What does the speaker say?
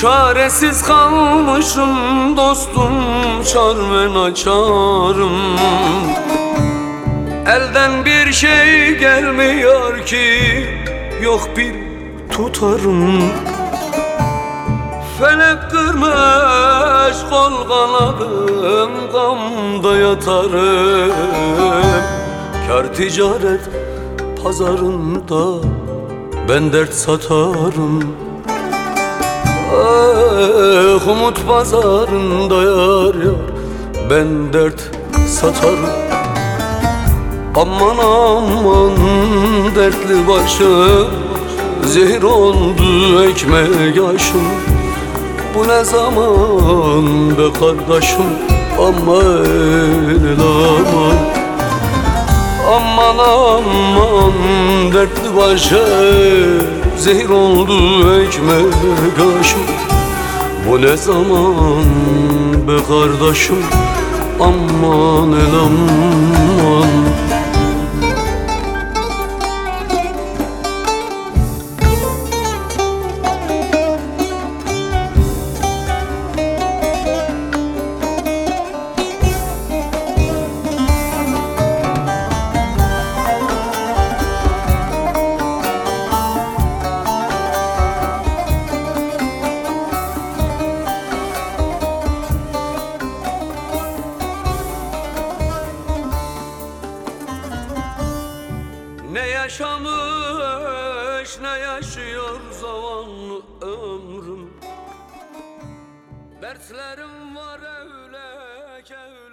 Çaresiz kalmışım dostum çar ve naçarım. Elden bir şey gelmiyor ki yok bir tutarım. Felek kırmış kol kanadım Gamda yatarım. Kar ticaret pazarında Ben dert satarım Ah umut pazarında yar yar Ben dert satarım. Aman aman dertli başım Zehir oldu ekmek yaşım. Bu ne zaman be kardeşim Aman el aman. Aman aman dertli başım Zehir oldu ekmek yaşım Bu ne zaman be kardeşim? Aman el aman yaşamış ne yaşıyor zavallı ömrüm? Dertlerim var ki öyle